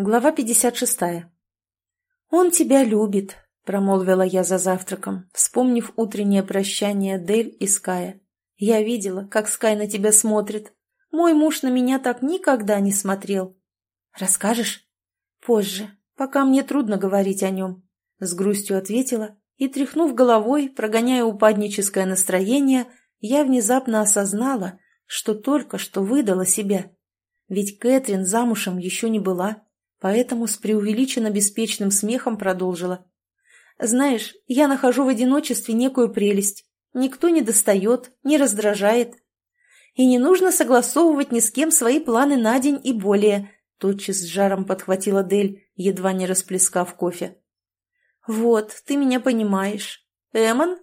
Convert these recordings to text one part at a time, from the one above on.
Глава 56. «Он тебя любит», — промолвила я за завтраком, вспомнив утреннее прощание Дель и Ская. «Я видела, как Скай на тебя смотрит. Мой муж на меня так никогда не смотрел. Расскажешь?» «Позже, пока мне трудно говорить о нем», — с грустью ответила и, тряхнув головой, прогоняя упадническое настроение, я внезапно осознала, что только что выдала себя. Ведь Кэтрин замужем еще не была поэтому с преувеличенно беспечным смехом продолжила. «Знаешь, я нахожу в одиночестве некую прелесть. Никто не достает, не раздражает. И не нужно согласовывать ни с кем свои планы на день и более», тотчас с жаром подхватила Дель, едва не расплескав кофе. «Вот, ты меня понимаешь. Эмон?»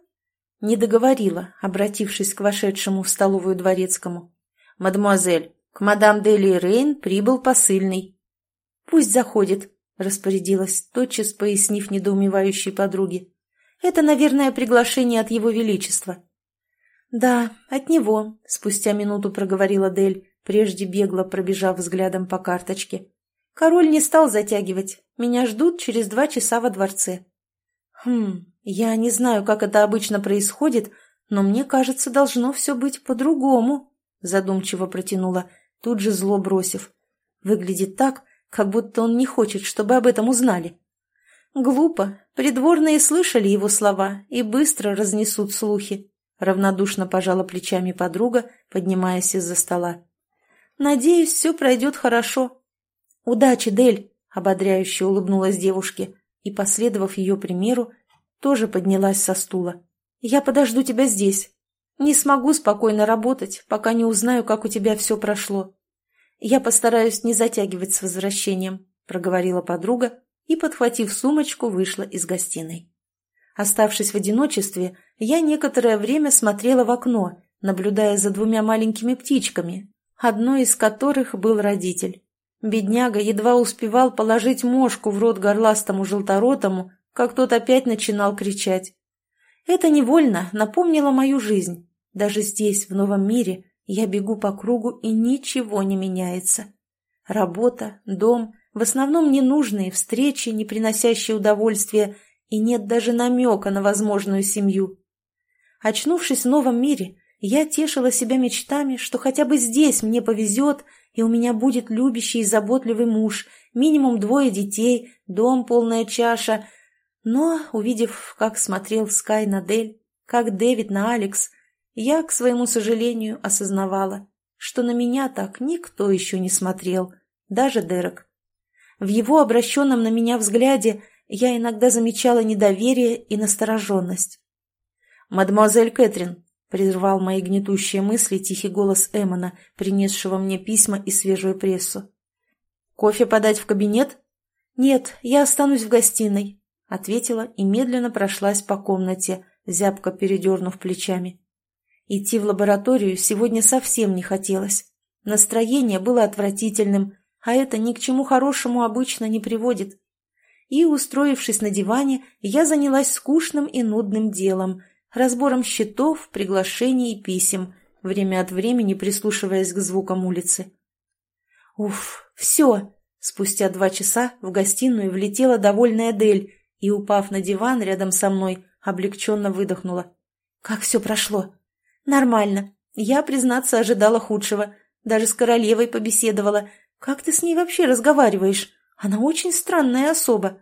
Не договорила, обратившись к вошедшему в столовую дворецкому. «Мадемуазель, к мадам Дели Рейн прибыл посыльный». «Пусть заходит», — распорядилась, тотчас пояснив недоумевающей подруге. «Это, наверное, приглашение от его величества». «Да, от него», — спустя минуту проговорила Дель, прежде бегло пробежав взглядом по карточке. «Король не стал затягивать. Меня ждут через два часа во дворце». «Хм, я не знаю, как это обычно происходит, но мне кажется, должно все быть по-другому», — задумчиво протянула, тут же зло бросив. «Выглядит так, как будто он не хочет, чтобы об этом узнали. Глупо. Придворные слышали его слова и быстро разнесут слухи. Равнодушно пожала плечами подруга, поднимаясь из-за стола. «Надеюсь, все пройдет хорошо». «Удачи, Дель!» — ободряюще улыбнулась девушке и, последовав ее примеру, тоже поднялась со стула. «Я подожду тебя здесь. Не смогу спокойно работать, пока не узнаю, как у тебя все прошло. «Я постараюсь не затягивать с возвращением», — проговорила подруга и, подхватив сумочку, вышла из гостиной. Оставшись в одиночестве, я некоторое время смотрела в окно, наблюдая за двумя маленькими птичками, одной из которых был родитель. Бедняга едва успевал положить мошку в рот горластому желторотому, как тот опять начинал кричать. Это невольно напомнило мою жизнь. Даже здесь, в новом мире, я бегу по кругу, и ничего не меняется. Работа, дом, в основном ненужные встречи, не приносящие удовольствия, и нет даже намека на возможную семью. Очнувшись в новом мире, я тешила себя мечтами, что хотя бы здесь мне повезет, и у меня будет любящий и заботливый муж, минимум двое детей, дом полная чаша. Но, увидев, как смотрел Скай на Дель, как Дэвид на Алекс, я, к своему сожалению, осознавала, что на меня так никто еще не смотрел, даже Дерек. В его обращенном на меня взгляде я иногда замечала недоверие и настороженность. «Мадемуазель Кэтрин», — прервал мои гнетущие мысли тихий голос Эммона, принесшего мне письма и свежую прессу. «Кофе подать в кабинет?» «Нет, я останусь в гостиной», — ответила и медленно прошлась по комнате, зябко передернув плечами. Идти в лабораторию сегодня совсем не хотелось. Настроение было отвратительным, а это ни к чему хорошему обычно не приводит. И, устроившись на диване, я занялась скучным и нудным делом, разбором счетов, приглашений и писем, время от времени прислушиваясь к звукам улицы. Уф, все! Спустя два часа в гостиную влетела довольная Дель и, упав на диван рядом со мной, облегченно выдохнула. «Как все прошло?» «Нормально. Я, признаться, ожидала худшего. Даже с королевой побеседовала. Как ты с ней вообще разговариваешь? Она очень странная особа».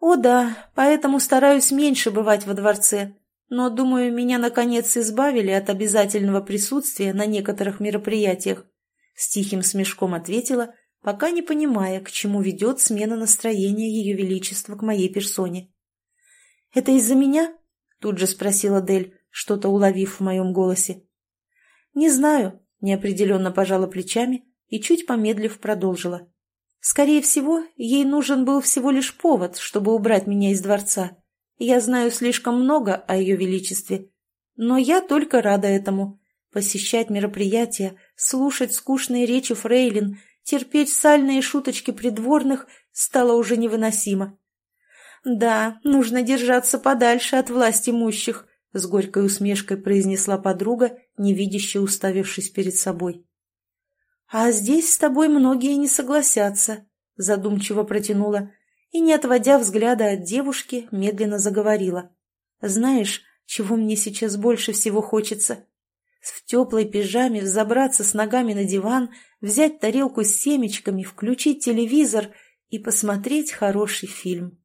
«О да, поэтому стараюсь меньше бывать во дворце. Но, думаю, меня, наконец, избавили от обязательного присутствия на некоторых мероприятиях». С тихим смешком ответила, пока не понимая, к чему ведет смена настроения Ее Величества к моей персоне. «Это из-за меня?» — тут же спросила Дель, что-то уловив в моем голосе. «Не знаю», — неопределенно пожала плечами и, чуть помедлив, продолжила. «Скорее всего, ей нужен был всего лишь повод, чтобы убрать меня из дворца. Я знаю слишком много о ее величестве. Но я только рада этому. Посещать мероприятия, слушать скучные речи фрейлин, терпеть сальные шуточки придворных стало уже невыносимо. Да, нужно держаться подальше от власть имущих, — с горькой усмешкой произнесла подруга, невидяще уставившись перед собой. «А здесь с тобой многие не согласятся», — задумчиво протянула и, не отводя взгляда от девушки, медленно заговорила. «Знаешь, чего мне сейчас больше всего хочется? В теплой пижаме взобраться с ногами на диван, взять тарелку с семечками, включить телевизор и посмотреть хороший фильм».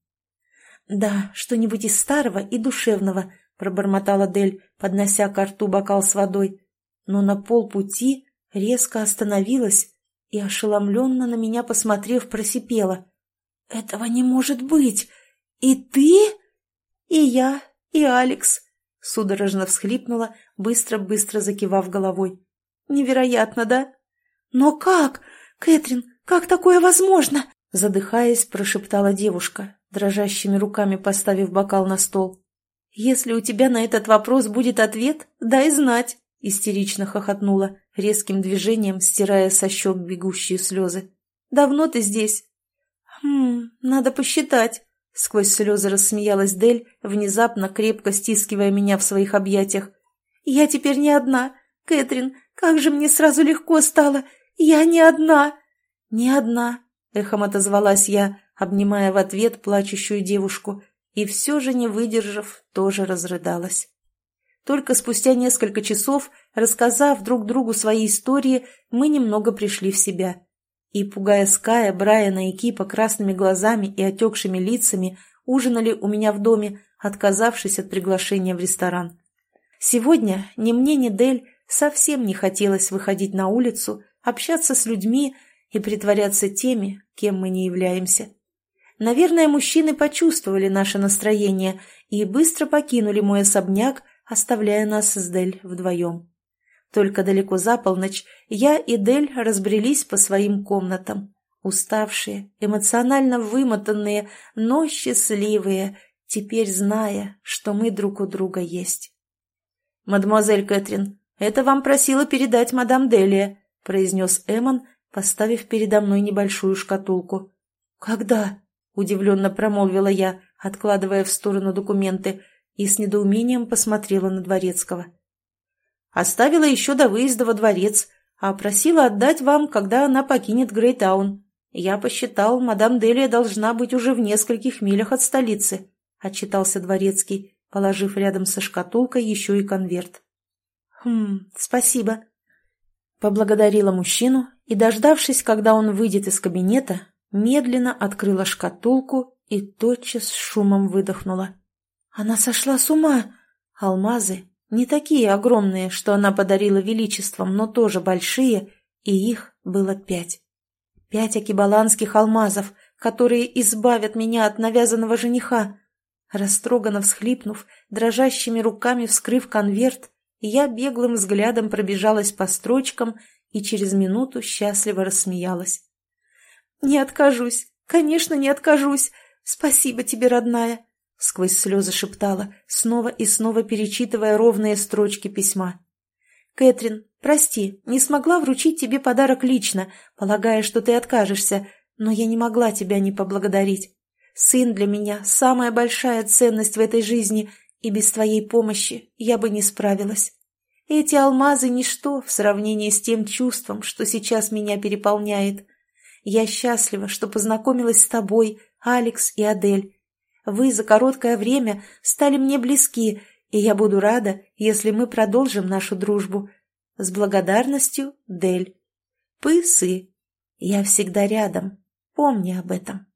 «Да, что-нибудь из старого и душевного», — пробормотала Дель, поднося к рту бокал с водой. Но на полпути резко остановилась и, ошеломленно на меня посмотрев, просипела. «Этого не может быть! И ты?» «И я, и Алекс», — судорожно всхлипнула, быстро-быстро закивав головой. «Невероятно, да?» «Но как? Кэтрин, как такое возможно?» Задыхаясь, прошептала девушка, дрожащими руками поставив бокал на стол. «Если у тебя на этот вопрос будет ответ, дай знать», — истерично хохотнула, резким движением стирая со щек бегущие слезы. «Давно ты здесь?» «Хм, надо посчитать», — сквозь слезы рассмеялась Дель, внезапно крепко стискивая меня в своих объятиях. «Я теперь не одна. Кэтрин, как же мне сразу легко стало. Я не одна». «Не одна», — эхом отозвалась я, обнимая в ответ плачущую девушку, и все же, не выдержав, тоже разрыдалась. Только спустя несколько часов, рассказав друг другу свои истории, мы немного пришли в себя. И, пугая Ская, Брайана и Кипа красными глазами и отекшими лицами, ужинали у меня в доме, отказавшись от приглашения в ресторан. Сегодня ни мне, ни Дель совсем не хотелось выходить на улицу, общаться с людьми и притворяться теми, кем мы не являемся. Наверное, мужчины почувствовали наше настроение и быстро покинули мой особняк, оставляя нас с Дель вдвоем. Только далеко за полночь я и Дель разбрелись по своим комнатам. Уставшие, эмоционально вымотанные, но счастливые, теперь зная, что мы друг у друга есть. «Мадемуазель Кэтрин, это вам просила передать мадам Делия», произнес Эмон, поставив передо мной небольшую шкатулку. «Когда?» Удивленно промолвила я, откладывая в сторону документы, и с недоумением посмотрела на Дворецкого. «Оставила еще до выезда во дворец, а просила отдать вам, когда она покинет Грейтаун. Я посчитал, мадам Делия должна быть уже в нескольких милях от столицы», — отчитался Дворецкий, положив рядом со шкатулкой еще и конверт. «Хм, спасибо», Поблагодарила мужчину и, дождавшись, когда он выйдет из кабинета, медленно открыла шкатулку и тотчас с шумом выдохнула. Она сошла с ума. Алмазы, не такие огромные, что она подарила величеством, но тоже большие, и их было пять. Пять акибаланских алмазов, которые избавят меня от навязанного жениха. Растроганно всхлипнув, дрожащими руками вскрыв конверт, я беглым взглядом пробежалась по строчкам и через минуту счастливо рассмеялась. «Не откажусь, конечно, не откажусь. Спасибо тебе, родная!» Сквозь слезы шептала, снова и снова перечитывая ровные строчки письма. «Кэтрин, прости, не смогла вручить тебе подарок лично, полагая, что ты откажешься, но я не могла тебя не поблагодарить. Сын для меня – самая большая ценность в этой жизни, и без твоей помощи я бы не справилась. Эти алмазы – ничто в сравнении с тем чувством, что сейчас меня переполняет. Я счастлива, что познакомилась с тобой, Алекс и Адель. Вы за короткое время стали мне близки, и я буду рада, если мы продолжим нашу дружбу. С благодарностью, Дель. Пысы. Я всегда рядом. Помни об этом.